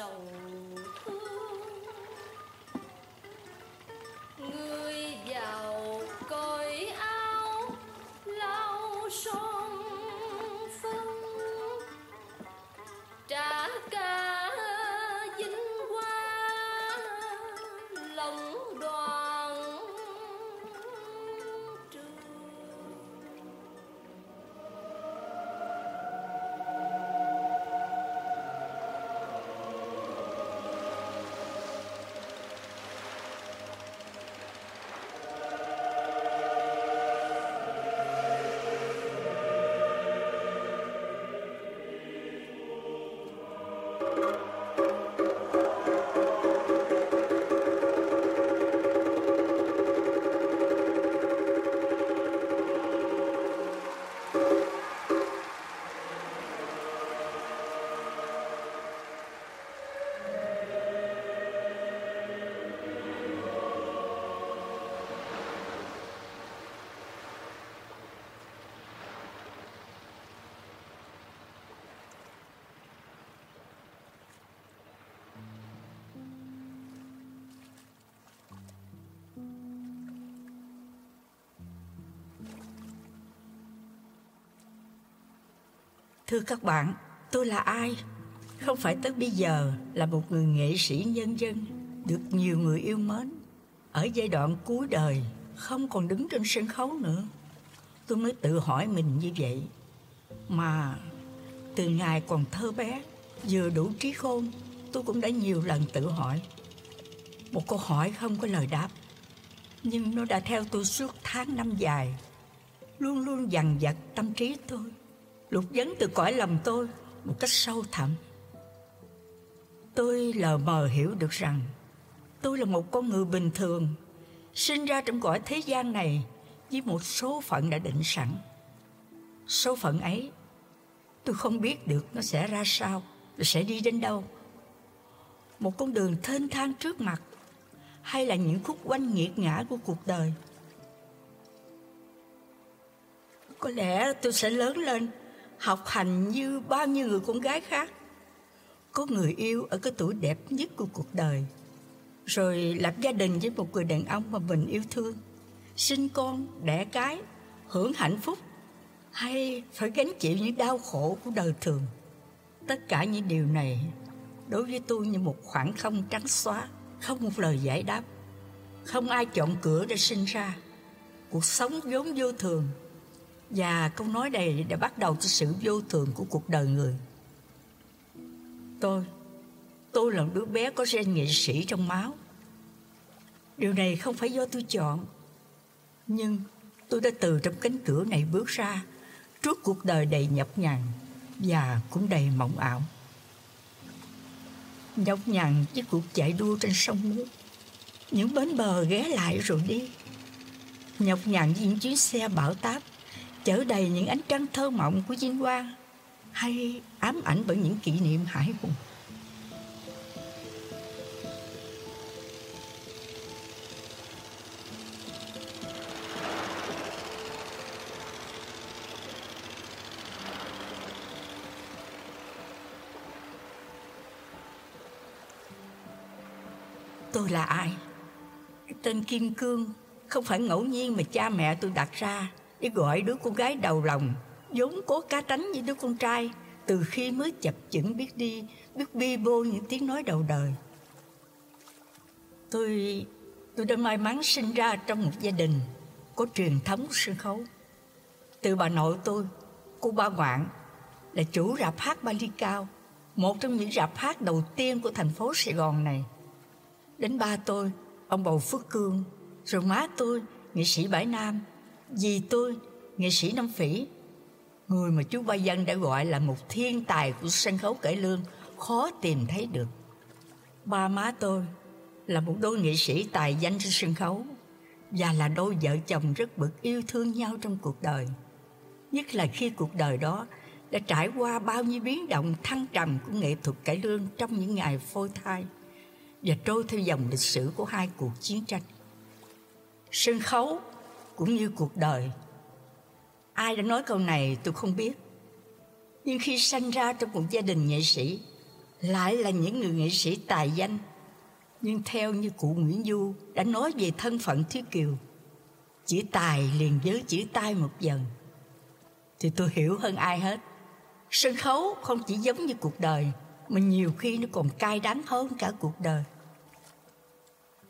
진짜로. Thưa các bạn, tôi là ai? Không phải tới bây giờ là một người nghệ sĩ nhân dân được nhiều người yêu mến. Ở giai đoạn cuối đời không còn đứng trên sân khấu nữa. Tôi mới tự hỏi mình như vậy. Mà từ ngày còn thơ bé, vừa đủ trí khôn, tôi cũng đã nhiều lần tự hỏi. Một câu hỏi không có lời đáp, nhưng nó đã theo tôi suốt tháng năm dài, luôn luôn dằn vặt tâm trí tôi lục vấn từ cõi lòng tôi một cách sâu thẳm. Tôi lờ mờ hiểu được rằng tôi là một con người bình thường, sinh ra trong cõi thế gian này với một số phận đã định sẵn. Số phận ấy, tôi không biết được nó sẽ ra sao, và sẽ đi đến đâu. Một con đường thênh thang trước mặt, hay là những khúc quanh nghiệt ngã của cuộc đời. Có lẽ tôi sẽ lớn lên học hành như bao nhiêu người con gái khác. Có người yêu ở cái tuổi đẹp nhất của cuộc đời, rồi lập gia đình với một người đàn ông mà mình yêu thương, sinh con, đẻ cái, hưởng hạnh phúc, hay phải gánh chịu những đau khổ của đời thường. Tất cả những điều này đối với tôi như một khoảng không trắng xóa, không một lời giải đáp. Không ai chọn cửa để sinh ra. Cuộc sống vốn vô thường, và câu nói này đã bắt đầu cho sự vô thường của cuộc đời người. Tôi, tôi là đứa bé có gen nghệ sĩ trong máu. Điều này không phải do tôi chọn, nhưng tôi đã từ trong cánh cửa này bước ra trước cuộc đời đầy nhọc nhằn và cũng đầy mộng ảo. Nhọc nhằn với cuộc chạy đua trên sông nước, những bến bờ ghé lại rồi đi. Nhọc nhằn với những chuyến xe bão táp chở đầy những ánh trăng thơ mộng của vinh quang, hay ám ảnh bởi những kỷ niệm hải hùng. Tôi là ai? Tên kim cương, không phải ngẫu nhiên mà cha mẹ tôi đặt ra để gọi đứa con gái đầu lòng. Vốn cố cá tránh như đứa con trai, từ khi mới chập chững biết đi, biết bi bô những tiếng nói đầu đời. Tôi tôi đã may mắn sinh ra trong một gia đình có truyền thống sân khấu. Từ bà nội tôi, cô ba ngoạn là chủ rạp hát Bali Cao, một trong những rạp hát đầu tiên của thành phố Sài Gòn này. Đến ba tôi, ông bầu Phước Cương, rồi má tôi, nghệ sĩ Bãi Nam vì tôi, nghệ sĩ Nam Phỉ, người mà chú Ba Dân đã gọi là một thiên tài của sân khấu cải lương khó tìm thấy được. Ba má tôi là một đôi nghệ sĩ tài danh trên sân khấu và là đôi vợ chồng rất bực yêu thương nhau trong cuộc đời. Nhất là khi cuộc đời đó đã trải qua bao nhiêu biến động thăng trầm của nghệ thuật cải lương trong những ngày phôi thai và trôi theo dòng lịch sử của hai cuộc chiến tranh. Sân khấu cũng như cuộc đời. Ai đã nói câu này tôi không biết. Nhưng khi sanh ra trong một gia đình nghệ sĩ, lại là những người nghệ sĩ tài danh. Nhưng theo như cụ Nguyễn Du đã nói về thân phận Thúy Kiều, chữ tài liền với chữ tai một dần. Thì tôi hiểu hơn ai hết. Sân khấu không chỉ giống như cuộc đời, mà nhiều khi nó còn cay đắng hơn cả cuộc đời.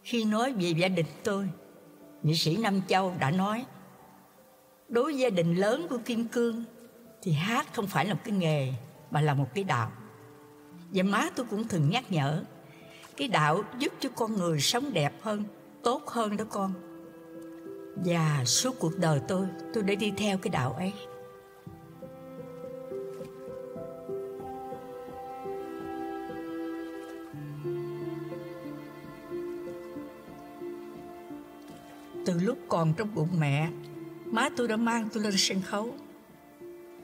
Khi nói về gia đình tôi, nghị sĩ Nam Châu đã nói đối với gia đình lớn của Kim Cương thì hát không phải là một cái nghề mà là một cái đạo. Và má tôi cũng thường nhắc nhở cái đạo giúp cho con người sống đẹp hơn, tốt hơn đó con. Và suốt cuộc đời tôi, tôi đã đi theo cái đạo ấy. Từ lúc còn trong bụng mẹ, má tôi đã mang tôi lên sân khấu.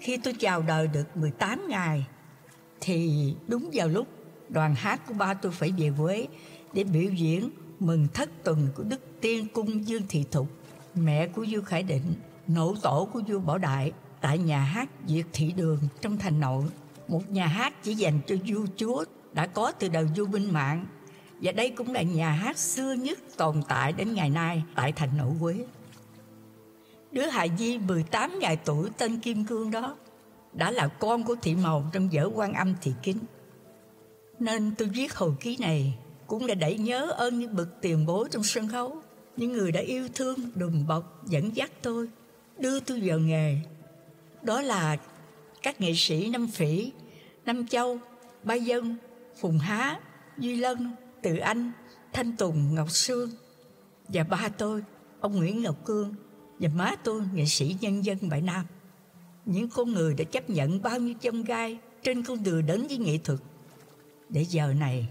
Khi tôi chào đời được 18 ngày, thì đúng vào lúc đoàn hát của ba tôi phải về Huế để biểu diễn mừng thất tuần của Đức Tiên Cung Dương Thị Thục, mẹ của vua Khải Định, nổ tổ của vua Bảo Đại tại nhà hát Việt Thị Đường trong thành nội, một nhà hát chỉ dành cho vua chúa đã có từ đời vua Minh Mạng và đây cũng là nhà hát xưa nhất tồn tại đến ngày nay tại thành nội Huế. Đứa hài Di 18 ngày tuổi tên Kim Cương đó đã là con của thị màu trong vở quan âm thị kính. Nên tôi viết hồi ký này cũng là đẩy nhớ ơn những bậc tiền bối trong sân khấu, những người đã yêu thương, đùm bọc, dẫn dắt tôi, đưa tôi vào nghề. Đó là các nghệ sĩ Năm Phỉ, Năm Châu, Ba Dân, Phùng Há, Duy Lân, từ Anh, Thanh Tùng, Ngọc Sương và ba tôi, ông Nguyễn Ngọc Cương và má tôi, nghệ sĩ nhân dân Bãi Nam. Những con người đã chấp nhận bao nhiêu chông gai trên con đường đến với nghệ thuật. Để giờ này,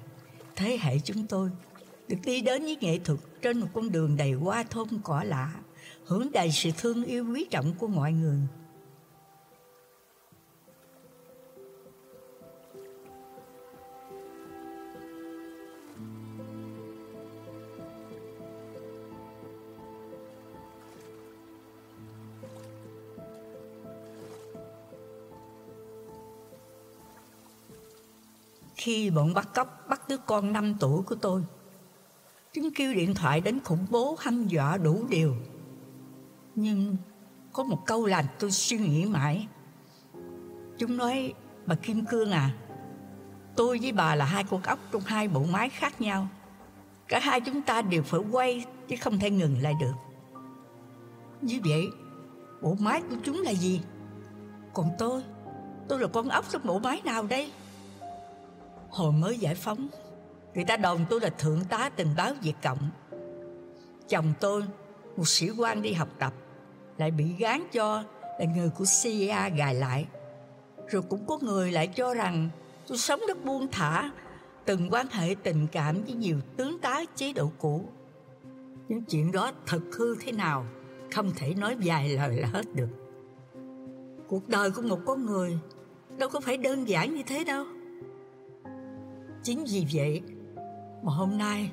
thế hệ chúng tôi được đi đến với nghệ thuật trên một con đường đầy hoa thơm cỏ lạ, hưởng đầy sự thương yêu quý trọng của mọi người. Khi bọn bắt cóc bắt đứa con 5 tuổi của tôi. Chúng kêu điện thoại đến khủng bố hăm dọa đủ điều. Nhưng có một câu làm tôi suy nghĩ mãi. Chúng nói, bà Kim Cương à, tôi với bà là hai con ốc trong hai bộ máy khác nhau. Cả hai chúng ta đều phải quay chứ không thể ngừng lại được. Như vậy, bộ máy của chúng là gì? Còn tôi, tôi là con ốc trong bộ máy nào đây? Hồi mới giải phóng, Người ta đồn tôi là thượng tá tình báo Việt Cộng. Chồng tôi, Một sĩ quan đi học tập, Lại bị gán cho Là người của CIA gài lại. Rồi cũng có người lại cho rằng Tôi sống rất buông thả, Từng quan hệ tình cảm với nhiều tướng tá chế độ cũ. Những chuyện đó thật hư thế nào, Không thể nói vài lời là hết được. Cuộc đời của một con người Đâu có phải đơn giản như thế đâu. Chính vì vậy mà hôm nay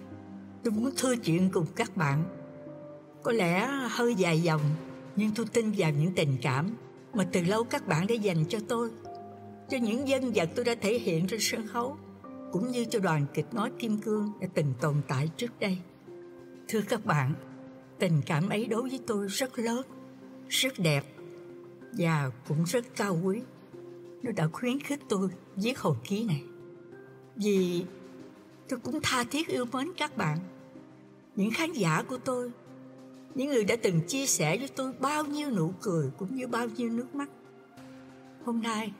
tôi muốn thưa chuyện cùng các bạn. Có lẽ hơi dài dòng nhưng tôi tin vào những tình cảm mà từ lâu các bạn đã dành cho tôi, cho những dân vật tôi đã thể hiện trên sân khấu, cũng như cho đoàn kịch nói Kim Cương đã từng tồn tại trước đây. Thưa các bạn, tình cảm ấy đối với tôi rất lớn, rất đẹp và cũng rất cao quý. Nó đã khuyến khích tôi viết hồi ký này vì tôi cũng tha thiết yêu mến các bạn. Những khán giả của tôi, những người đã từng chia sẻ với tôi bao nhiêu nụ cười cũng như bao nhiêu nước mắt. Hôm nay,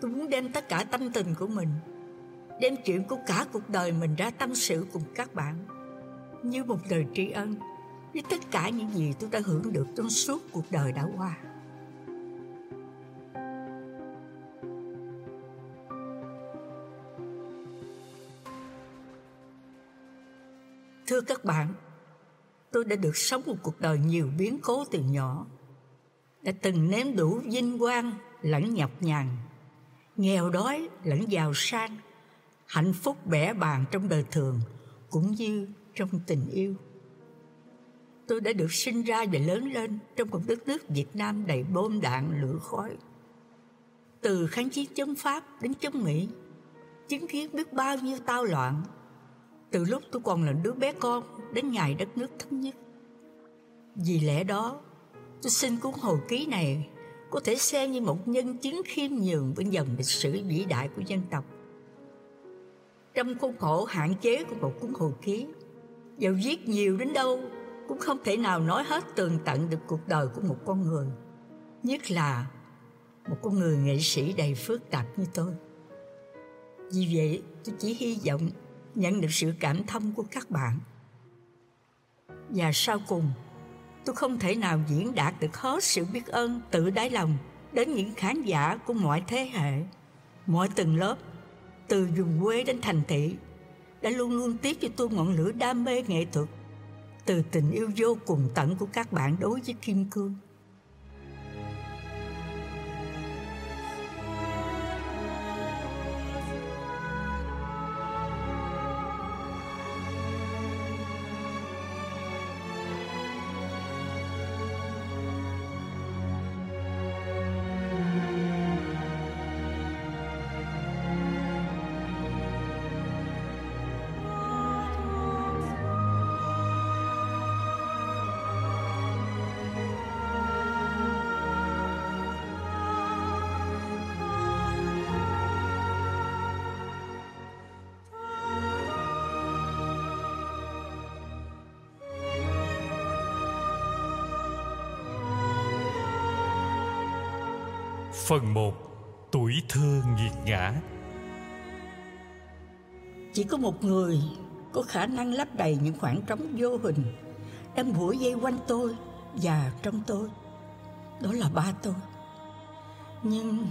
tôi muốn đem tất cả tâm tình của mình, đem chuyện của cả cuộc đời mình ra tâm sự cùng các bạn, như một lời tri ân với tất cả những gì tôi đã hưởng được trong suốt cuộc đời đã qua. Thưa các bạn, tôi đã được sống một cuộc đời nhiều biến cố từ nhỏ. Đã từng nếm đủ vinh quang lẫn nhọc nhằn, nghèo đói lẫn giàu sang, hạnh phúc bẻ bàn trong đời thường cũng như trong tình yêu. Tôi đã được sinh ra và lớn lên trong một đất nước Việt Nam đầy bom đạn lửa khói. từ kháng chiến chống Pháp đến chống Mỹ, chứng kiến biết bao nhiêu tao loạn. Từ lúc tôi còn là đứa bé con đến ngày đất nước thống nhất. Vì lẽ đó, tôi xin cuốn hồi ký này có thể xem như một nhân chứng khiêm nhường bên dòng lịch sử vĩ đại của dân tộc. Trong khuôn khổ hạn chế của một cuốn hồi ký, dầu viết nhiều đến đâu cũng không thể nào nói hết tường tận được cuộc đời của một con người, nhất là một con người nghệ sĩ đầy phức tạp như tôi. Vì vậy, tôi chỉ hy vọng nhận được sự cảm thông của các bạn. Và sau cùng, tôi không thể nào diễn đạt được hết sự biết ơn tự đáy lòng đến những khán giả của mọi thế hệ, mọi tầng lớp, từ vùng quê đến thành thị, đã luôn luôn tiếp cho tôi ngọn lửa đam mê nghệ thuật, từ tình yêu vô cùng tận của các bạn đối với Kim Cương. Phần 1 Tuổi thơ nghiệt ngã Chỉ có một người có khả năng lấp đầy những khoảng trống vô hình đang bủa dây quanh tôi và trong tôi. Đó là ba tôi. Nhưng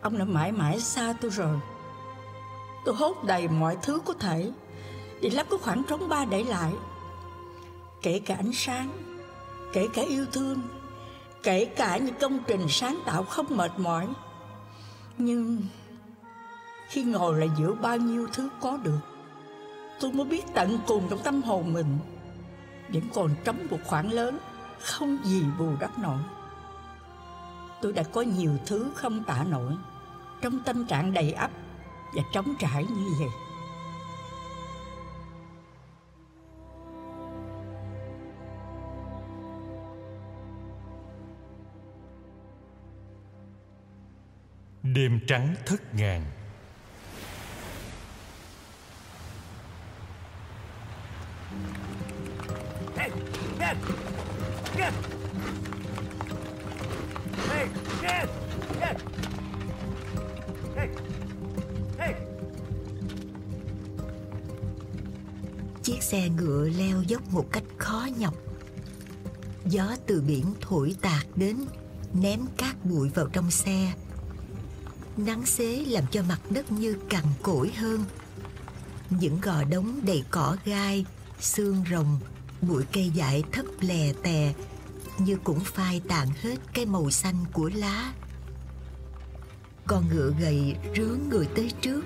ông đã mãi mãi xa tôi rồi. Tôi hốt đầy mọi thứ có thể để lấp cái khoảng trống ba để lại. Kể cả ánh sáng, kể cả yêu thương kể cả những công trình sáng tạo không mệt mỏi, nhưng khi ngồi lại giữa bao nhiêu thứ có được, tôi mới biết tận cùng trong tâm hồn mình vẫn còn trống một khoảng lớn, không gì bù đắp nổi. Tôi đã có nhiều thứ không tả nổi, trong tâm trạng đầy ắp và trống trải như vậy. Đêm trắng thất ngàn. Chiếc xe ngựa leo dốc một cách khó nhọc. Gió từ biển thổi tạt đến, Ném cát bụi vào trong xe. Nắng xế làm cho mặt đất như cằn cỗi hơn. Những gò đống đầy cỏ gai, xương rồng, bụi cây dại thấp lè tè Như cũng phai tàn hết cái màu xanh của lá. Con ngựa gầy rướn người tới trước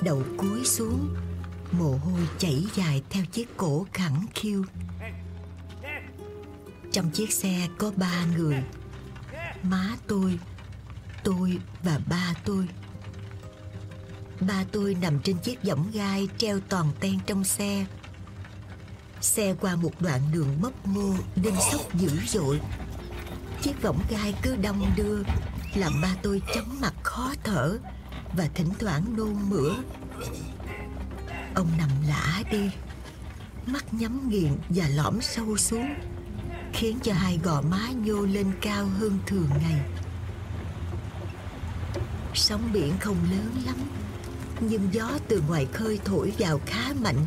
Đầu cúi xuống Mồ hôi chảy dài theo chiếc cổ khẳng khiu. Trong chiếc xe có ba người Má tôi tôi và ba tôi. Ba tôi nằm trên chiếc võng gai treo toàn ten trong xe. Xe qua một đoạn đường mấp mô đêm sốc dữ dội. Chiếc võng gai cứ đong đưa, làm ba tôi chóng mặt khó thở và thỉnh thoảng nôn mửa. Ông nằm lả đi, mắt nhắm nghiền và lõm sâu xuống, khiến cho hai gò má nhô lên cao hơn thường ngày. Sóng biển không lớn lắm, Nhưng gió từ ngoài khơi thổi vào khá mạnh,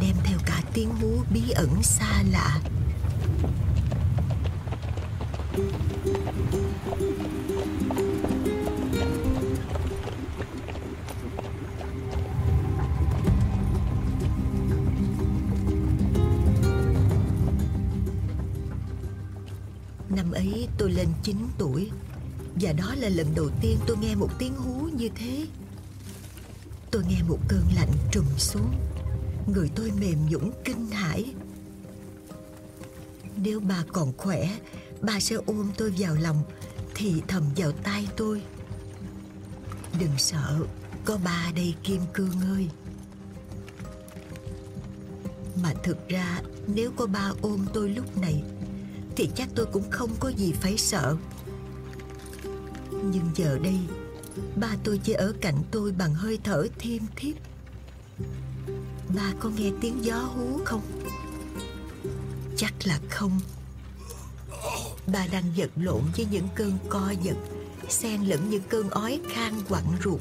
Đem theo cả tiếng hú bí ẩn xa lạ. Năm ấy tôi lên 9 tuổi và đó là lần đầu tiên tôi nghe một tiếng hú như thế. Tôi nghe một cơn lạnh trùm xuống. Người tôi mềm nhũng kinh hãi. Nếu bà còn khỏe, Bà sẽ ôm tôi vào lòng, Thì thầm vào tai tôi. Đừng sợ, Có ba đây Kim Cương ơi. Mà thực ra, Nếu có ba ôm tôi lúc này, Thì chắc tôi cũng không có gì phải sợ. Nhưng giờ đây, Ba tôi chỉ ở cạnh tôi bằng hơi thở thiêm thiếp. Ba có nghe tiếng gió hú không? Chắc là không. Ba đang vật lộn với những cơn co giật, Xen lẫn những cơn ói khan quặn ruột.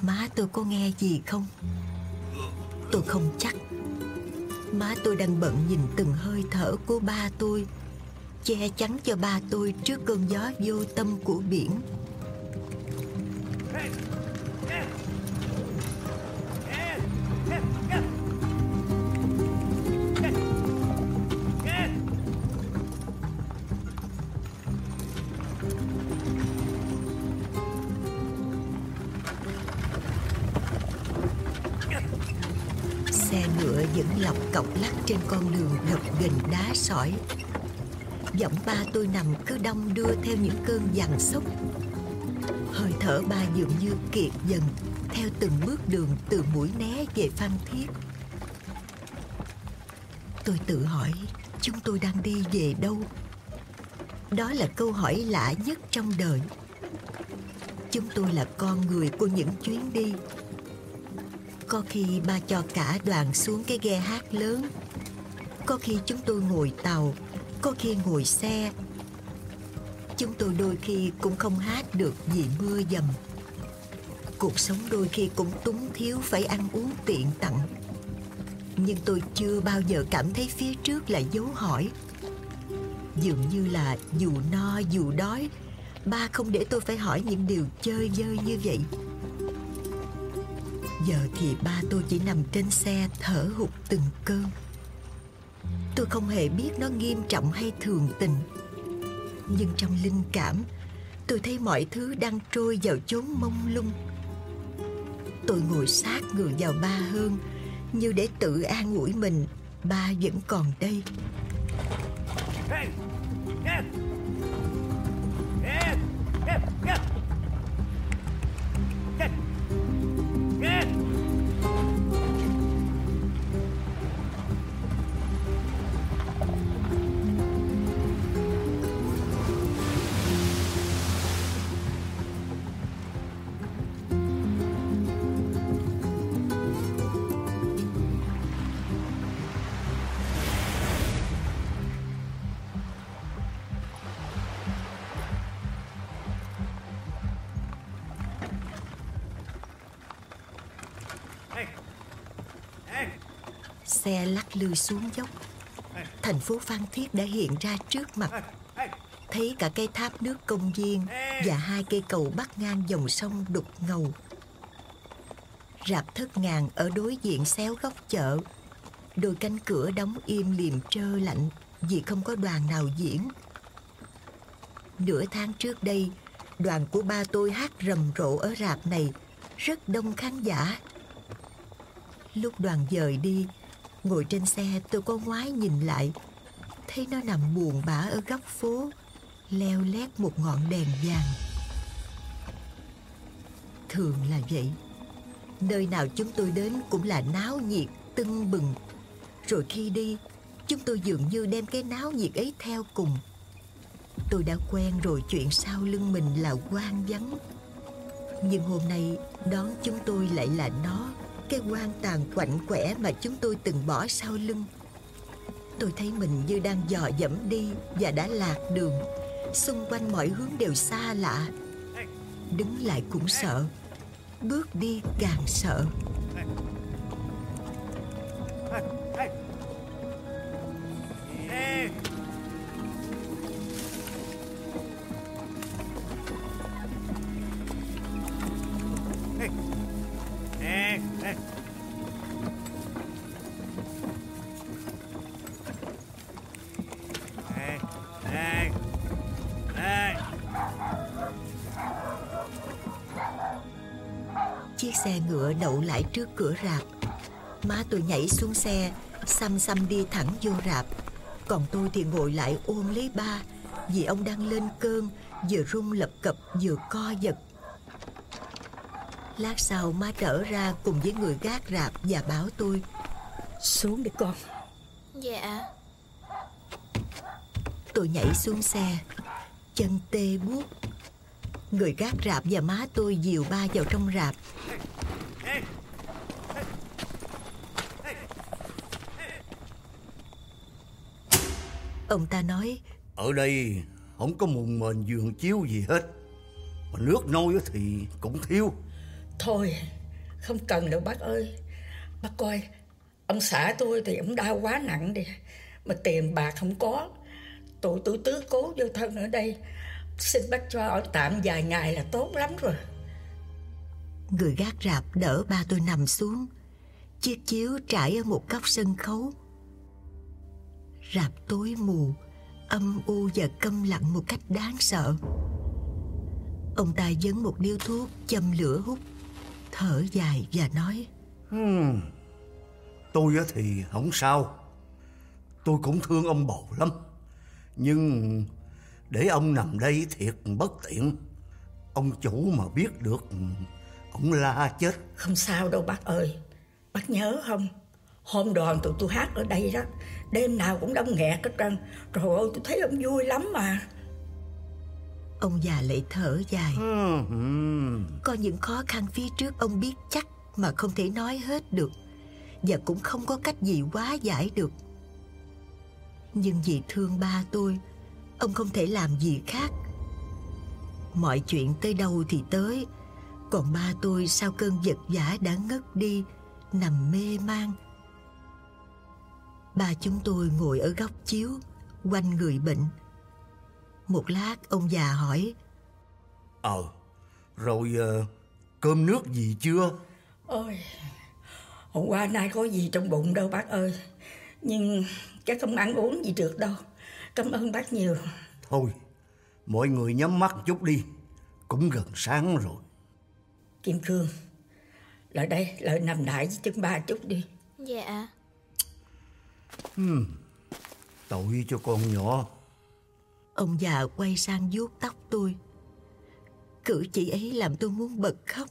Má tôi có nghe gì không? Tôi không chắc. Má tôi đang bận nhìn từng hơi thở của ba tôi. Che chắn cho ba tôi trước cơn gió vô tâm của biển. Xe ngựa vẫn lọc cọc lắc trên con đường gập ghềnh đá sỏi. Giọng ba tôi nằm cứ đông đưa theo những cơn dằn sốc. Hơi thở ba dường như kiệt dần, Theo từng bước đường từ mũi né về Phan Thiết. Tôi tự hỏi, chúng tôi đang đi về đâu? Đó là câu hỏi lạ nhất trong đời. Chúng tôi là con người của những chuyến đi. Có khi ba cho cả đoàn xuống cái ghe hát lớn. Có khi chúng tôi ngồi tàu có khi ngồi xe. Chúng tôi đôi khi cũng không hát được vì mưa dầm. Cuộc sống đôi khi cũng túng thiếu phải ăn uống tiện tặng. Nhưng tôi chưa bao giờ cảm thấy phía trước là dấu hỏi. Dường như là dù no, dù đói, Ba không để tôi phải hỏi những điều chơi dơi như vậy. Giờ thì ba tôi chỉ nằm trên xe thở hụt từng cơn. Tôi không hề biết nó nghiêm trọng hay thường tình. Nhưng trong linh cảm, Tôi thấy mọi thứ đang trôi vào chốn mông lung. Tôi ngồi sát người vào ba hơn, Như để tự an ủi mình, Ba vẫn còn đây. Hey! Lắc lư xuống dốc. Thành phố Phan Thiết đã hiện ra trước mặt. Thấy cả cây tháp nước công viên Và hai cây cầu bắc ngang dòng sông đục ngầu. Rạp thất ngàn ở đối diện xéo góc chợ. Đôi cánh cửa đóng im liềm trơ lạnh Vì không có đoàn nào diễn. Nửa tháng trước đây, Đoàn của ba tôi hát rầm rộ ở rạp này, Rất đông khán giả. Lúc đoàn dời đi Ngồi trên xe tôi có ngoái nhìn lại. Thấy nó nằm buồn bã ở góc phố Leo lét một ngọn đèn vàng. Thường là vậy. Nơi nào chúng tôi đến cũng là náo nhiệt, tưng bừng. Rồi khi đi Chúng tôi dường như đem cái náo nhiệt ấy theo cùng. Tôi đã quen rồi chuyện sau lưng mình là quan vắng. Nhưng hôm nay đón chúng tôi lại là nó cái quan tàn quạnh quẻ mà chúng tôi từng bỏ sau lưng. Tôi thấy mình như đang dò dẫm đi và đã lạc đường. Xung quanh mọi hướng đều xa lạ. Đứng lại cũng sợ. Bước đi càng sợ. Chiếc xe ngựa đậu lại trước cửa rạp. Má tôi nhảy xuống xe Xăm xăm đi thẳng vô rạp. Còn tôi thì ngồi lại ôm lấy ba Vì ông đang lên cơn Vừa rung lập cập vừa co giật. Lát sau má trở ra cùng với người gác rạp và bảo tôi Xuống đi con. Dạ. Tôi nhảy xuống xe Chân tê buốt Người gác rạp và má tôi dìu ba vào trong rạp. Ông ta nói Ở đây không có mùng mền giường chiếu gì hết. Mà nước nôi thì cũng thiếu. Thôi không cần đâu bác ơi. Bác coi Ông xã tôi thì ông đau quá nặng đi. Mà tiền bạc không có. Tụi tôi tứ cố vô thân ở đây Xin bác cho ở tạm vài ngày là tốt lắm rồi. Người gác rạp đỡ ba tôi nằm xuống Chiếc chiếu trải ở một góc sân khấu. Rạp tối mù Âm u và câm lặng một cách đáng sợ. Ông ta dấn một điếu thuốc châm lửa hút Thở dài và nói hmm. Tôi thì không sao. Tôi cũng thương ông bầu lắm. Nhưng để ông nằm đây thiệt bất tiện. Ông chủ mà biết được Ông la chết. Không sao đâu bác ơi. Bác nhớ không? Hôm đoàn tụi tôi hát ở đây đó Đêm nào cũng đông nghẹt hết trơn. Trời ơi tôi thấy ông vui lắm mà. Ông già lại thở dài. Hmm. Có những khó khăn phía trước ông biết chắc Mà không thể nói hết được. Và cũng không có cách gì quá giải được. Nhưng vì thương ba tôi Ông không thể làm gì khác. Mọi chuyện tới đâu thì tới. Còn ba tôi sau cơn giật giả đã ngất đi Nằm mê man. Ba chúng tôi ngồi ở góc chiếu Quanh người bệnh. Một lát ông già hỏi Ờ Rồi uh, cơm nước gì chưa? Ôi Hôm qua nay có gì trong bụng đâu bác ơi. Nhưng chắc không ăn uống gì được đâu Cảm ơn bác nhiều. Thôi Mọi người nhắm mắt chút đi. Cũng gần sáng rồi. Kim Cương Lại đây, lại nằm đại với chân ba chút đi. Dạ. Hmm. Tội cho con nhỏ. Ông già quay sang vuốt tóc tôi. Cử chỉ ấy làm tôi muốn bật khóc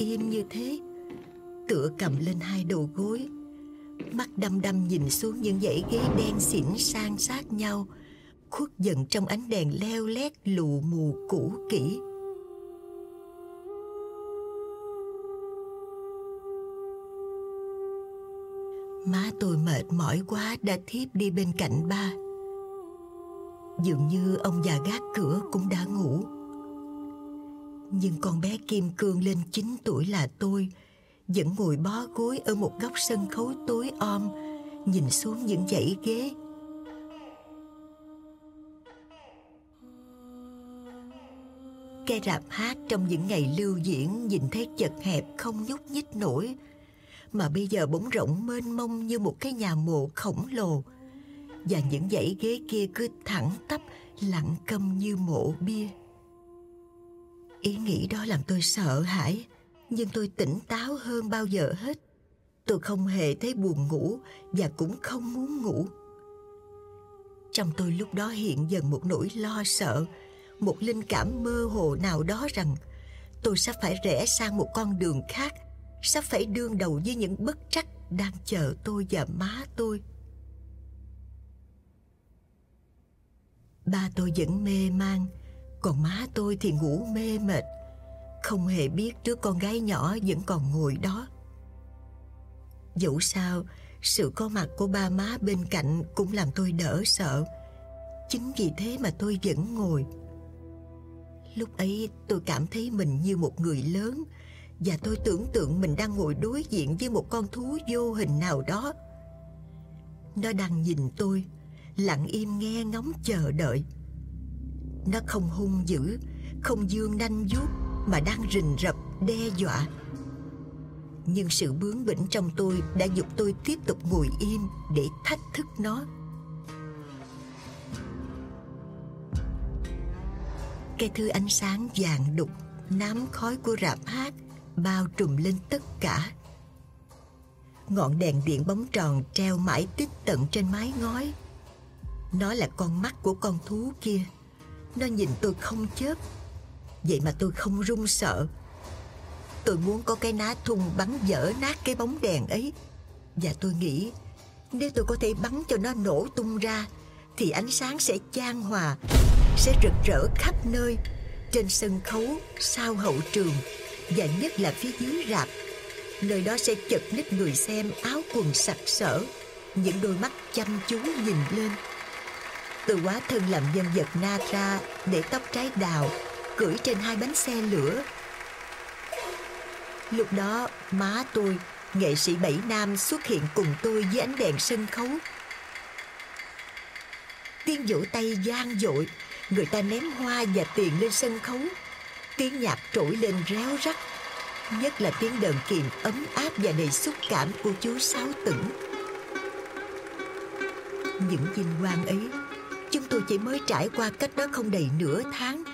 im như thế. Tựa cầm lên hai đầu gối. Mắt đăm đăm nhìn xuống những dãy ghế đen xỉn sang sát nhau, Khuất dần trong ánh đèn leo lét lù mù cũ kỹ. Má tôi mệt mỏi quá đã thiếp đi bên cạnh ba. Dường như ông già gác cửa cũng đã ngủ. Nhưng con bé Kim Cương lên 9 tuổi là tôi. Vẫn ngồi bó gối ở một góc sân khấu tối om, Nhìn xuống những dãy ghế. Cái rạp hát trong những ngày lưu diễn nhìn thấy chật hẹp không nhúc nhích nổi. Mà bây giờ bỗng rộng mênh mông như một cái nhà mộ khổng lồ. Và những dãy ghế kia cứ thẳng tắp, lặng câm như mộ bia. Ý nghĩ đó làm tôi sợ hãi, Nhưng tôi tỉnh táo hơn bao giờ hết. Tôi không hề thấy buồn ngủ Và cũng không muốn ngủ. Trong tôi lúc đó hiện dần một nỗi lo sợ, Một linh cảm mơ hồ nào đó rằng Tôi sắp phải rẽ sang một con đường khác, Sắp phải đương đầu với những bất trắc Đang chờ tôi và má tôi. Ba tôi vẫn mê man còn má tôi thì ngủ mê mệt. Không hề biết đứa con gái nhỏ vẫn còn ngồi đó. Dẫu sao, Sự có mặt của ba má bên cạnh Cũng làm tôi đỡ sợ. Chính vì thế mà tôi vẫn ngồi. Lúc ấy tôi cảm thấy mình như một người lớn, Và tôi tưởng tượng mình đang ngồi đối diện với một con thú vô hình nào đó. Nó đang nhìn tôi, Lặng im nghe ngóng chờ đợi. Nó không hung dữ, Không dương nanh vuốt Mà đang rình rập, đe dọa. Nhưng sự bướng bỉnh trong tôi Đã dục tôi tiếp tục ngồi im Để thách thức nó. Cái thứ ánh sáng vàng đục, Nám khói của rạp hát bao trùm lên tất cả. Ngọn đèn điện bóng tròn treo mãi tít tận trên mái ngói. Nó là con mắt của con thú kia nó nhìn tôi không chớp. Vậy mà tôi không run sợ. Tôi muốn có cái ná thun bắn dở nát cái bóng đèn ấy. Và tôi nghĩ, nếu tôi có thể bắn cho nó nổ tung ra, thì ánh sáng sẽ chan hòa, sẽ rực rỡ khắp nơi, trên sân khấu, sau hậu trường, và nhất là phía dưới rạp. Nơi đó sẽ chật ních người xem áo quần sặc sỡ, những đôi mắt chăm chú nhìn lên tôi quá thân làm nhân vật na ra để tóc trái đào cưỡi trên hai bánh xe lửa. Lúc đó má tôi nghệ sĩ bảy nam xuất hiện cùng tôi với ánh đèn sân khấu. Tiếng vỗ tay gian dội người ta ném hoa và tiền lên sân khấu. Tiếng nhạc trỗi lên réo rắt nhất là tiếng đờn kiện ấm áp và đầy xúc cảm của chú Sáu Tửng. Những vinh quang ấy, chúng tôi chỉ mới trải qua cách đó không đầy nửa tháng.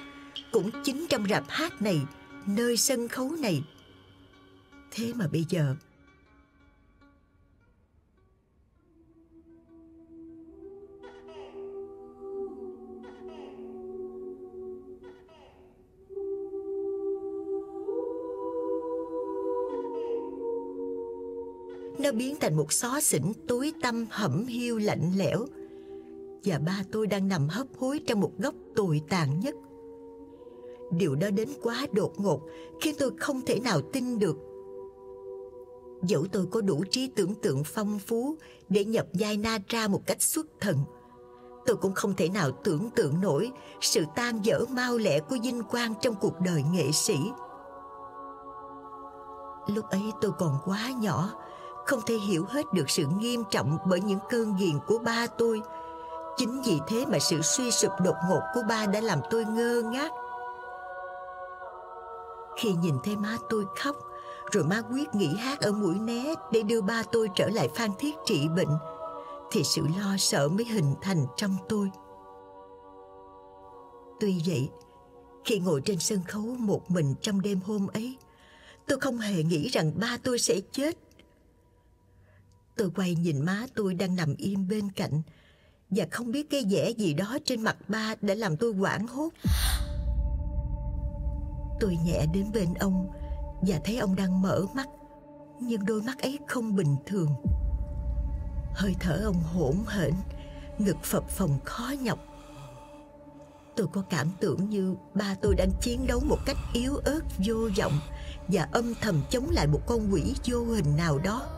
Cũng chính trong rạp hát này, nơi sân khấu này. Thế mà bây giờ nó biến thành một xó xỉnh tối tăm hẩm hiu lạnh lẽo và ba tôi đang nằm hấp hối trong một góc tồi tàn nhất. Điều đó đến quá đột ngột, khiến tôi không thể nào tin được. Dẫu tôi có đủ trí tưởng tượng phong phú để nhập vai na ra một cách xuất thần, tôi cũng không thể nào tưởng tượng nổi sự tan dở mau lẹ của vinh quang trong cuộc đời nghệ sĩ. Lúc ấy tôi còn quá nhỏ, không thể hiểu hết được sự nghiêm trọng bởi những cơn nghiền của ba tôi chính vì thế mà sự suy sụp đột ngột của ba đã làm tôi ngơ ngác. Khi nhìn thấy má tôi khóc, rồi má quyết nghỉ hát ở mũi né để đưa ba tôi trở lại phan thiết trị bệnh, thì sự lo sợ mới hình thành trong tôi. Tuy vậy, khi ngồi trên sân khấu một mình trong đêm hôm ấy, tôi không hề nghĩ rằng ba tôi sẽ chết. Tôi quay nhìn má tôi đang nằm im bên cạnh và không biết cái vẻ gì đó trên mặt ba đã làm tôi hoảng hốt. Tôi nhẹ đến bên ông và thấy ông đang mở mắt, nhưng đôi mắt ấy không bình thường. Hơi thở ông hỗn hển, ngực phập phồng khó nhọc. Tôi có cảm tưởng như ba tôi đang chiến đấu một cách yếu ớt vô vọng và âm thầm chống lại một con quỷ vô hình nào đó.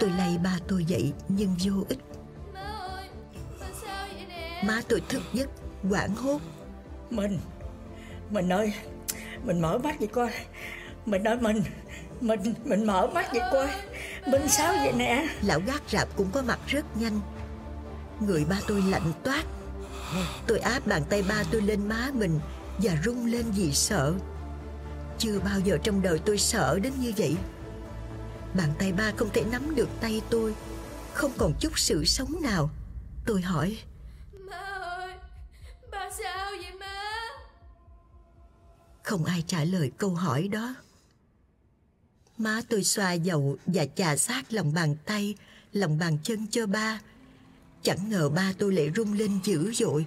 Tôi lay ba tôi dậy nhưng vô ích. Má tôi thức giấc quảng hốt. Mình Mình ơi Mình mở mắt vậy coi. Mình ơi mình Mình mình mở mắt vậy coi. Mình sao vậy nè? Lão gác rạp cũng có mặt rất nhanh. Người ba tôi lạnh toát. Tôi áp bàn tay ba tôi lên má mình Và rung lên vì sợ. Chưa bao giờ trong đời tôi sợ đến như vậy Bàn tay ba không thể nắm được tay tôi. Không còn chút sự sống nào. Tôi hỏi. Má ơi Ba sao vậy má? Không ai trả lời câu hỏi đó. Má tôi xoa dầu và chà sát lòng bàn tay Lòng bàn chân cho ba. Chẳng ngờ ba tôi lại rung lên dữ dội.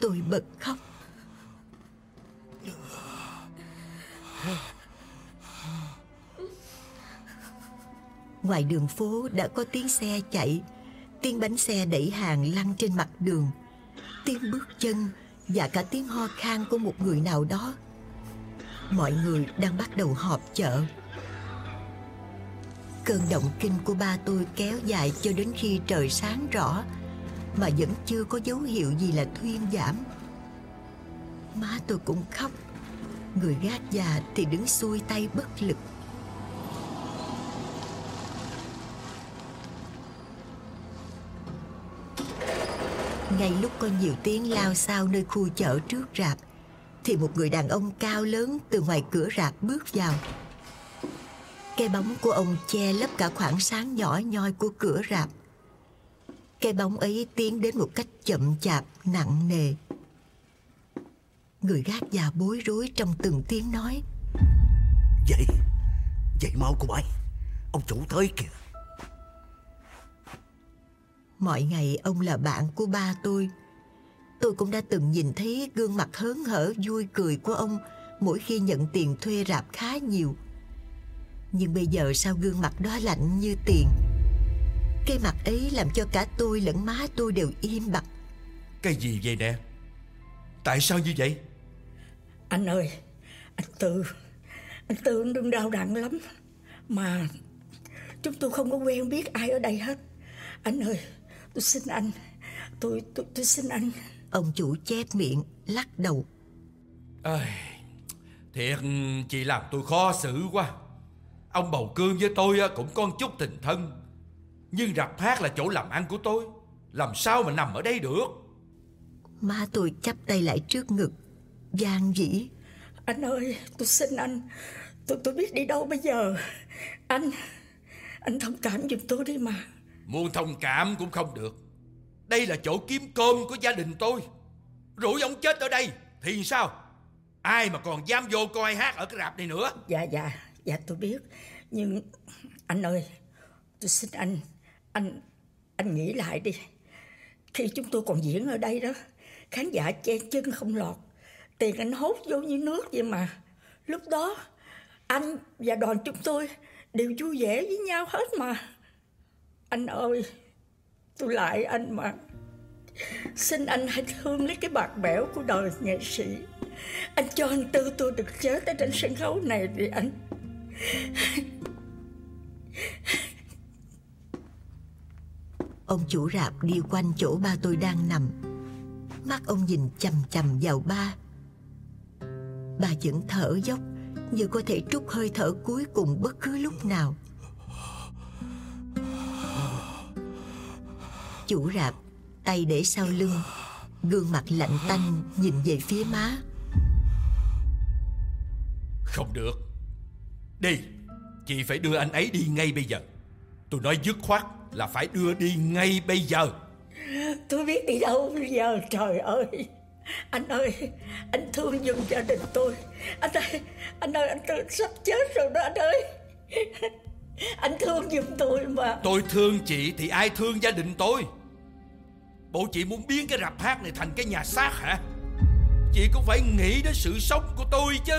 Tôi bật khóc Ngoài đường phố đã có tiếng xe chạy, Tiếng bánh xe đẩy hàng lăn trên mặt đường, Tiếng bước chân Và cả tiếng ho khan của một người nào đó. Mọi người đang bắt đầu họp chợ. Cơn động kinh của ba tôi kéo dài cho đến khi trời sáng rõ, Mà vẫn chưa có dấu hiệu gì là thuyên giảm. Má tôi cũng khóc. Người gác già thì đứng xuôi tay bất lực. Ngay lúc có nhiều tiếng lao sao nơi khu chợ trước rạp Thì một người đàn ông cao lớn từ ngoài cửa rạp bước vào Cái bóng của ông che lấp cả khoảng sáng nhỏ nhoi của cửa rạp Cái bóng ấy tiến đến một cách chậm chạp, nặng nề. Người gác già bối rối trong từng tiếng nói. Vậy, vậy mau cô bay. Ông chủ tới kìa. Mọi ngày ông là bạn của ba tôi. Tôi cũng đã từng nhìn thấy gương mặt hớn hở vui cười của ông mỗi khi nhận tiền thuê rạp khá nhiều. Nhưng bây giờ sao gương mặt đó lạnh như tiền? Cái mặt ấy làm cho cả tôi lẫn má tôi đều im bặt. Cái gì vậy nè? Tại sao như vậy? Anh ơi Anh Tư Anh Tư đừng đau đặng lắm. Mà Chúng tôi không có quen biết ai ở đây hết. Anh ơi Tôi xin anh Tôi tôi, tôi xin anh Ông chủ chép miệng lắc đầu. Ây, Thiệt chị làm tôi khó xử quá. Ông bầu cương với tôi cũng có chút tình thân. Nhưng rạp hát là chỗ làm ăn của tôi. Làm sao mà nằm ở đây được? Má tôi chắp tay lại trước ngực gian dĩ. Anh ơi tôi xin anh Tôi tôi biết đi đâu bây giờ. Anh Anh thông cảm giùm tôi đi mà Muốn thông cảm cũng không được. Đây là chỗ kiếm cơm của gia đình tôi. Rủi ông chết ở đây Thì sao? Ai mà còn dám vô coi hát ở cái rạp này nữa? Dạ dạ Dạ tôi biết. Nhưng anh ơi, Tôi xin anh Anh anh nghĩ lại đi. Khi chúng tôi còn diễn ở đây đó, Khán giả che chân không lọt. Tiền anh hốt vô như nước vậy mà. Lúc đó, Anh và đoàn chúng tôi Đều vui vẻ với nhau hết mà. Anh ơi, Tôi lại anh mà. Xin anh hãy thương lấy cái bạc bẽo của đời nghệ sĩ. Anh cho anh Tư tôi được chết ở trên sân khấu này đi anh Ông chủ rạp đi quanh chỗ ba tôi đang nằm. Mắt ông nhìn chầm chầm vào ba. Bà vẫn thở dốc, Như có thể trút hơi thở cuối cùng bất cứ lúc nào. Chủ rạp Tay để sau lưng Gương mặt lạnh tanh nhìn về phía má. Không được. Đi Chị phải đưa anh ấy đi ngay bây giờ. Tôi nói dứt khoát là phải đưa đi ngay bây giờ. Tôi biết đi đâu bây giờ trời ơi. Anh ơi Anh thương giùm gia đình tôi. Anh ơi Anh ơi anh tôi sắp chết rồi đó anh ơi Anh thương giùm tôi mà. Tôi thương chị thì ai thương gia đình tôi? Bộ chị muốn biến cái rạp hát này thành cái nhà xác hả? Chị cũng phải nghĩ đến sự sống của tôi chứ.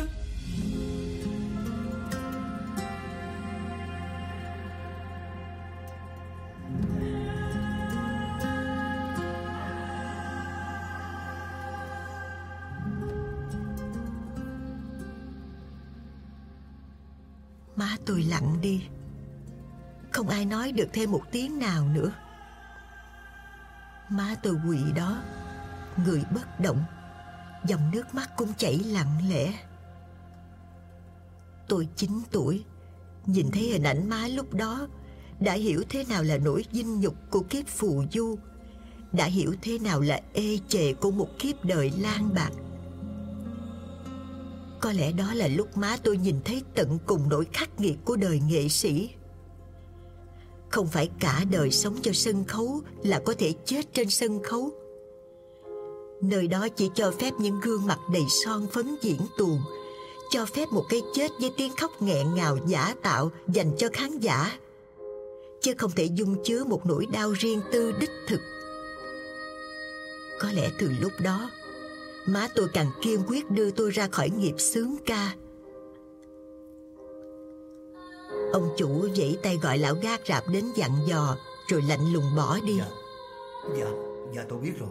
Má tôi lặng đi không ai nói được thêm một tiếng nào nữa. Má tôi quỳ đó, Người bất động, Dòng nước mắt cũng chảy lặng lẽ. Tôi 9 tuổi, Nhìn thấy hình ảnh má lúc đó, Đã hiểu thế nào là nỗi dinh nhục của kiếp phù du, Đã hiểu thế nào là ê chề của một kiếp đời lang bạc. Có lẽ đó là lúc má tôi nhìn thấy tận cùng nỗi khắc nghiệt của đời nghệ sĩ không phải cả đời sống cho sân khấu là có thể chết trên sân khấu. Nơi đó chỉ cho phép những gương mặt đầy son phấn diễn tuồng, cho phép một cái chết với tiếng khóc nghẹn ngào giả tạo dành cho khán giả, chứ không thể dung chứa một nỗi đau riêng tư đích thực. Có lẽ từ lúc đó, má tôi càng kiên quyết đưa tôi ra khỏi nghiệp sướng ca. Ông chủ vẫy tay gọi lão gác rạp đến dặn dò Rồi lạnh lùng bỏ đi. Dạ. Dạ Dạ tôi biết rồi.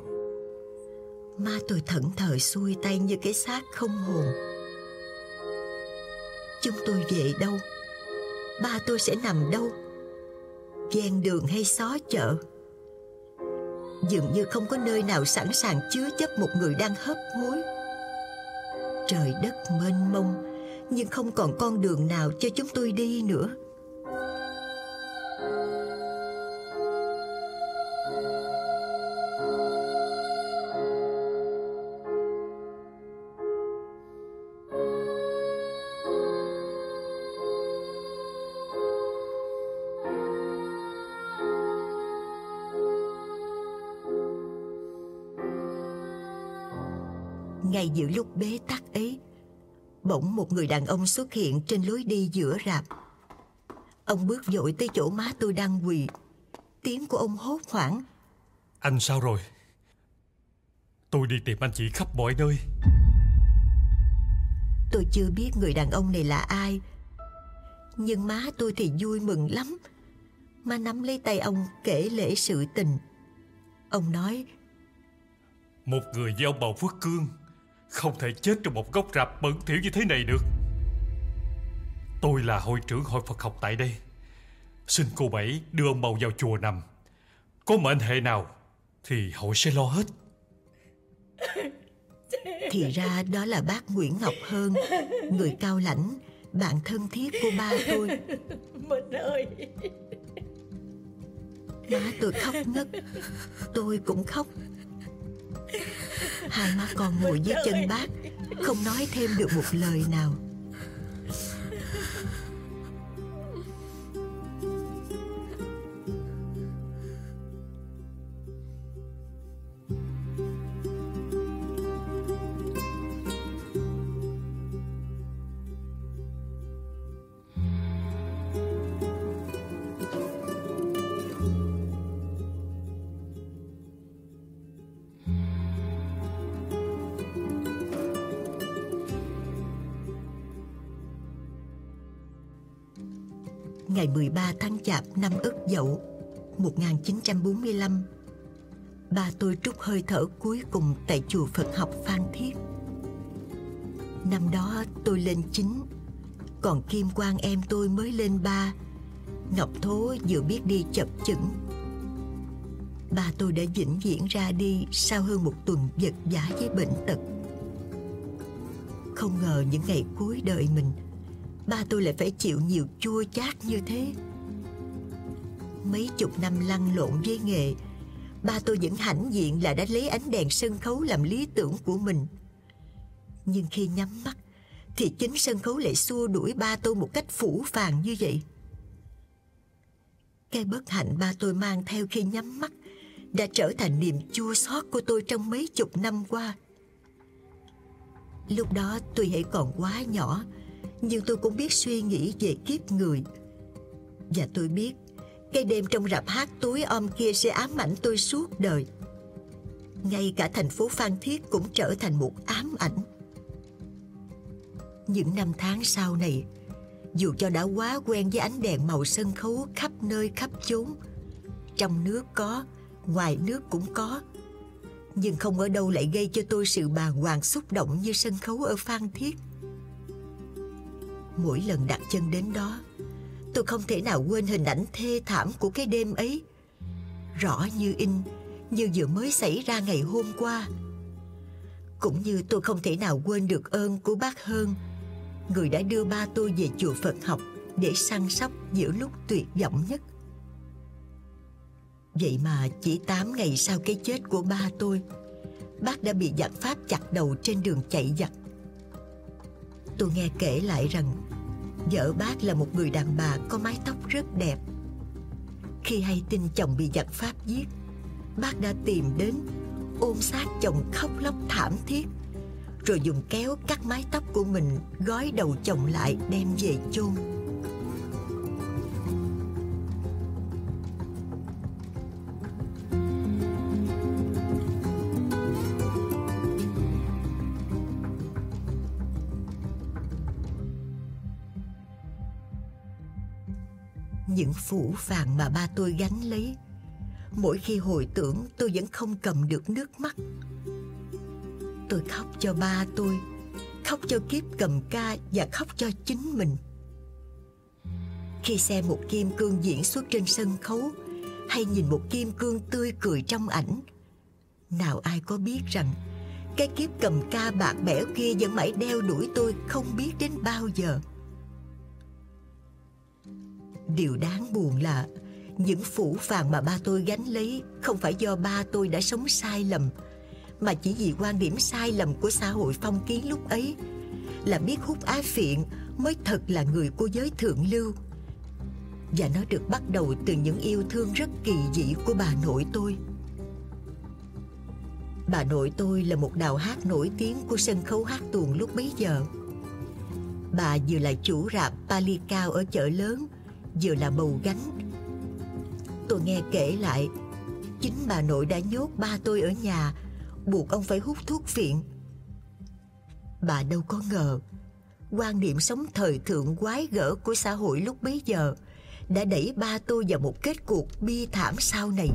Ma tôi thẫn thờ xuôi tay như cái xác không hồn. Chúng tôi về đâu? Ba tôi sẽ nằm đâu? Ven đường hay xó chợ? Dường như không có nơi nào sẵn sàng chứa chấp một người đang hấp hối. Trời đất mênh mông nhưng không còn con đường nào cho chúng tôi đi nữa. Ngay giữa lúc bế tắc Bỗng một người đàn ông xuất hiện trên lối đi giữa rạp. Ông bước vội tới chỗ má tôi đang quỳ. Tiếng của ông hốt hoảng. Anh sao rồi? Tôi đi tìm anh chị khắp mọi nơi. Tôi chưa biết người đàn ông này là ai Nhưng má tôi thì vui mừng lắm. Má nắm lấy tay ông kể lễ sự tình. Ông nói Một người với ông bầu Phước Cương Không thể chết trong một góc rạp bẩn thỉu như thế này được. Tôi là hội trưởng hội Phật học tại đây. Xin cô Bảy đưa ông bầu vào chùa nằm. Có mệnh hệ nào Thì hội sẽ lo hết. Thì ra đó là bác Nguyễn Ngọc Hơn Người cao lãnh Bạn thân thiết của ba tôi. Mình ơi. Má tôi khóc ngất Tôi cũng khóc Hai má con ngồi dưới chân bác Không nói thêm được một lời nào. Chạp năm ức Dậu 1945 Ba tôi trút hơi thở cuối cùng tại chùa Phật học Phan Thiết. Năm đó tôi lên chín, Còn Kim Quang em tôi mới lên ba. Ngọc Thố vừa biết đi chập chững. Ba tôi đã vĩnh viễn ra đi Sau hơn một tuần vật giả với bệnh tật. Không ngờ những ngày cuối đời mình, ba tôi lại phải chịu nhiều chua chát như thế mấy chục năm lăn lộn với nghề. Ba tôi vẫn hãnh diện là đã lấy ánh đèn sân khấu làm lý tưởng của mình. Nhưng khi nhắm mắt, thì chính sân khấu lại xua đuổi ba tôi một cách phủ phàng như vậy. Cái bất hạnh ba tôi mang theo khi nhắm mắt đã trở thành niềm chua xót của tôi trong mấy chục năm qua. Lúc đó tôi hãy còn quá nhỏ, nhưng tôi cũng biết suy nghĩ về kiếp người. Và tôi biết cái đêm trong rạp hát, túi om kia sẽ ám ảnh tôi suốt đời. Ngay cả thành phố phan thiết cũng trở thành một ám ảnh. Những năm tháng sau này, dù cho đã quá quen với ánh đèn màu sân khấu khắp nơi khắp chốn, trong nước có, ngoài nước cũng có, nhưng không ở đâu lại gây cho tôi sự bàng hoàng xúc động như sân khấu ở phan thiết. Mỗi lần đặt chân đến đó Tôi không thể nào quên hình ảnh thê thảm của cái đêm ấy. Rõ như in, Như vừa mới xảy ra ngày hôm qua. Cũng như tôi không thể nào quên được ơn của bác Hơn, Người đã đưa ba tôi về chùa Phật học Để săn sóc giữa lúc tuyệt vọng nhất. Vậy mà chỉ 8 ngày sau cái chết của ba tôi, Bác đã bị giặc Pháp chặt đầu trên đường chạy giặc. Tôi nghe kể lại rằng Vợ bác là một người đàn bà có mái tóc rất đẹp. Khi hay tin chồng bị giặc Pháp giết, Bác đã tìm đến, Ôm sát chồng khóc lóc thảm thiết, Rồi dùng kéo cắt mái tóc của mình Gói đầu chồng lại đem về chôn. Phủ phàng mà ba tôi gánh lấy. Mỗi khi hồi tưởng, tôi vẫn không cầm được nước mắt. Tôi khóc cho ba tôi, khóc cho kiếp cầm ca và khóc cho chính mình. Khi xem một kim cương diễn xuất trên sân khấu, hay nhìn một kim cương tươi cười trong ảnh, nào ai có biết rằng cái kiếp cầm ca bạc bẽo kia vẫn mãi đeo đuổi tôi không biết đến bao giờ. Điều đáng buồn là những phủ vàng mà ba tôi gánh lấy không phải do ba tôi đã sống sai lầm mà chỉ vì quan điểm sai lầm của xã hội phong kiến lúc ấy là biết hút á phiện mới thật là người của giới thượng lưu và nó được bắt đầu từ những yêu thương rất kỳ dị của bà nội tôi Bà nội tôi là một đào hát nổi tiếng của sân khấu hát tuồng lúc bấy giờ. Bà vừa là chủ rạp Palikao ở chợ lớn, vừa là bầu gánh. Tôi nghe kể lại, chính bà nội đã nhốt ba tôi ở nhà, buộc ông phải hút thuốc phiện. Bà đâu có ngờ, quan niệm sống thời thượng quái gở của xã hội lúc bấy giờ đã đẩy ba tôi vào một kết cuộc bi thảm sau này.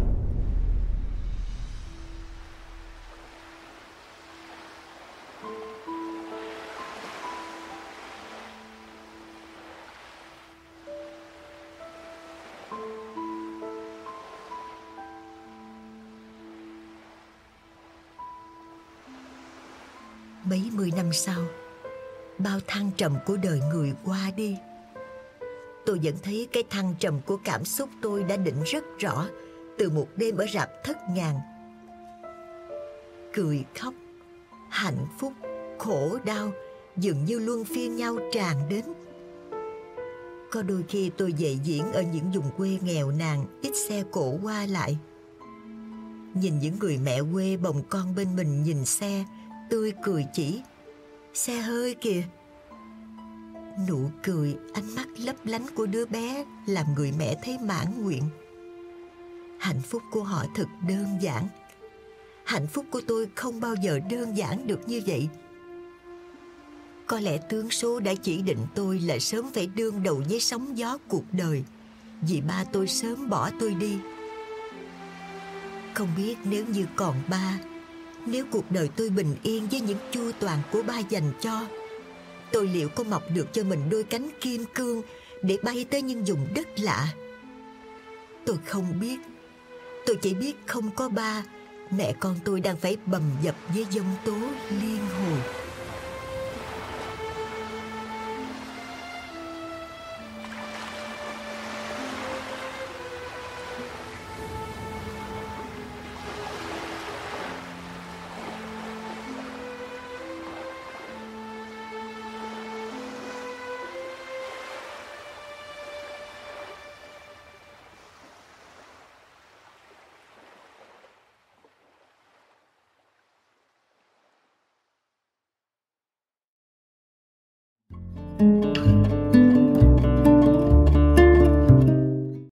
Mấy mươi năm sau, Bao thăng trầm của đời người qua đi. Tôi vẫn thấy cái thăng trầm của cảm xúc tôi đã định rất rõ Từ một đêm ở rạp thất ngàn. Cười khóc, Hạnh phúc, Khổ đau Dường như luôn phiên nhau tràn đến. Có đôi khi tôi về diễn ở những vùng quê nghèo nàn, Ít xe cộ qua lại. Nhìn những người mẹ quê bồng con bên mình nhìn xe, tươi cười chỉ Xe hơi kìa. Nụ cười, ánh mắt lấp lánh của đứa bé Làm người mẹ thấy mãn nguyện. Hạnh phúc của họ thật đơn giản. Hạnh phúc của tôi không bao giờ đơn giản được như vậy. Có lẽ tướng số đã chỉ định tôi là sớm phải đương đầu với sóng gió cuộc đời, Vì ba tôi sớm bỏ tôi đi. Không biết nếu như còn ba nếu cuộc đời tôi bình yên với những chu toàn của ba dành cho, Tôi liệu có mọc được cho mình đôi cánh kim cương Để bay tới những vùng đất lạ? Tôi không biết. Tôi chỉ biết không có ba. Mẹ con tôi đang phải bầm dập với giông tố liên hồi.